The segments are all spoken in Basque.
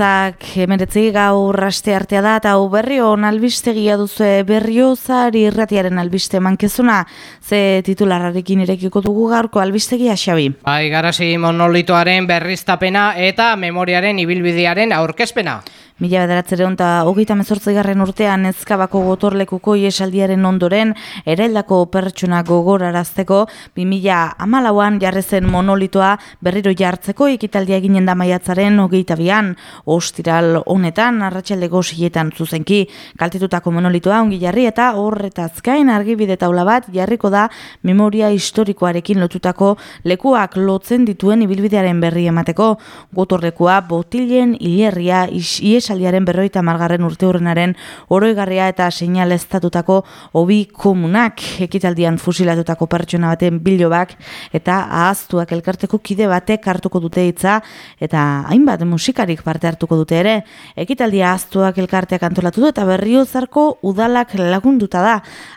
maiatzak emeretzi gaur raste artea da, eta berrio albistegia duzu berrio zari irratiaren albiste mankezuna, ze titularrarekin irekiko dugu gaurko albistegia xabi. Bai, garasi monolitoaren berriztapena eta memoriaren ibilbidearen aurkezpena. Mila bederatzere eta hogeita mezortzigarren urtean ezkabako gotorlekuko iesaldiaren ondoren, eraildako pertsona gogorarazteko, bi mila amalauan jarrezen monolitoa berriro jartzeko ekitaldia ginen da maiatzaren hogeita bian, ostiral honetan, arratsaldeko siletan zuzenki, kaltetutako monolitoa ongi jarri eta horretazkain argibide taula bat jarriko da memoria historikoarekin lotutako lekuak lotzen dituen ibilbidearen berri emateko, gotorlekua botilen hilerria ies esaldiaren berroita margarren urte hurrenaren oroigarria eta seinalestatutako obi komunak ekitaldian fusilatutako pertsona baten bilobak eta ahaztuak elkarteko kide batek hartuko dute hitza eta hainbat musikarik parte hartuko dute ere. Ekitaldia ahaztuak elkarteak antolatu du eta berriozarko udalak lagunduta da.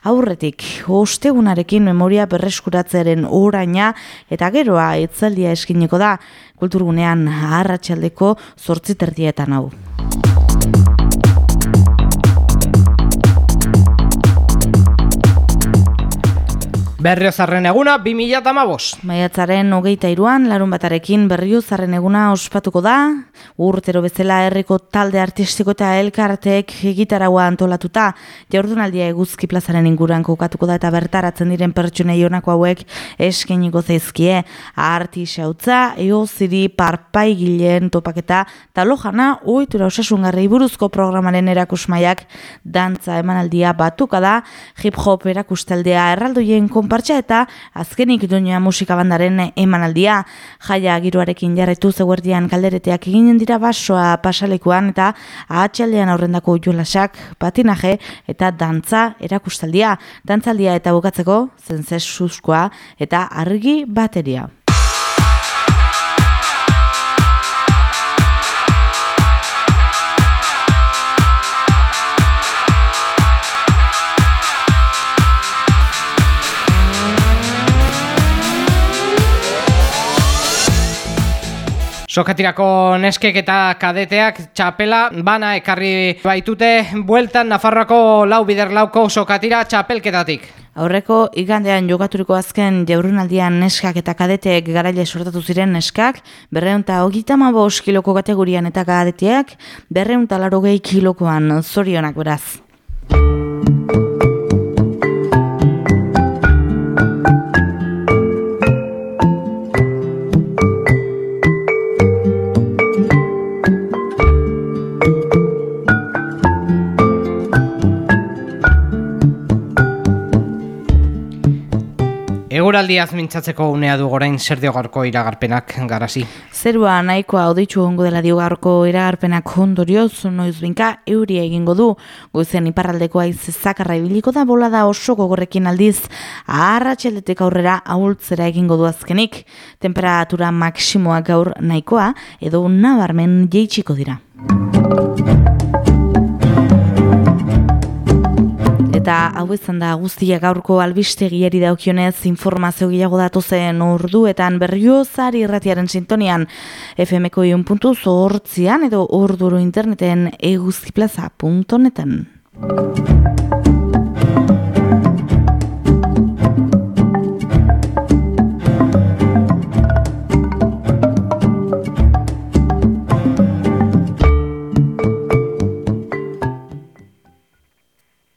Aurretik ostegunarekin memoria berreskuratzearen oraina eta geroa itzaldia eskiniko da kulturgunean arratsaldeko zortziterdietan hau. Berriozarren eguna, 2008. Maiatzaren hogeita iruan, larun batarekin berriozarren eguna ospatuko da, urtero bezala herriko talde artistiko eta elkartek egitaragoa antolatuta, jaurdunaldia eguzki plazaren inguruan kokatuko da eta bertaratzen diren pertsonei honako hauek eskeniko zaizkie, artisautza, eoziri, parpai gileen topaketa, talojana, oitura osasungarri buruzko programaren erakusmaiak, dantza emanaldia batuka da, hip-hop erakustaldea erraldoien konpa konpartsa eta azkenik doña musika bandaren emanaldia jaia giroarekin jarretu zeguerdian kaldereteak eginen dira basoa pasalekuan eta ahatxaldean aurrendako jolasak, patinaje eta dantza erakustaldia. Dantzaldia eta bukatzeko zentzes eta argi bateria. Sokatirako neskek eta kadeteak txapela bana ekarri baitute bueltan Nafarroako lau bider lauko sokatira txapelketatik. Aurreko igandean jogaturiko azken jaurunaldian neskak eta kadeteek garaile sortatu ziren neskak, berreunta hogita mabos kiloko kategorian eta kadeteak, berreunta laro gehi kilokoan zorionak beraz. Eguraldiaz mintzatzeko unea du gorain zer diogarko iragarpenak garasi. Zerua nahikoa oditxu ongo dela diogarko iragarpenak ondorioz, noiz binka euria egingo du. Goizen iparraldeko aiz zakarra ibiliko da bolada oso gogorrekin aldiz, aharra txeldetek aurrera ahultzera egingo du azkenik. Temperatura maksimoa gaur nahikoa edo nabarmen jeitsiko dira. Eta hau izan da guztia gaurko albistegiari daukionez informazio gehiago datu zen orduetan berriozari irratiaren sintonian FMko iun puntu edo orduro interneten eguzkiplaza.neten.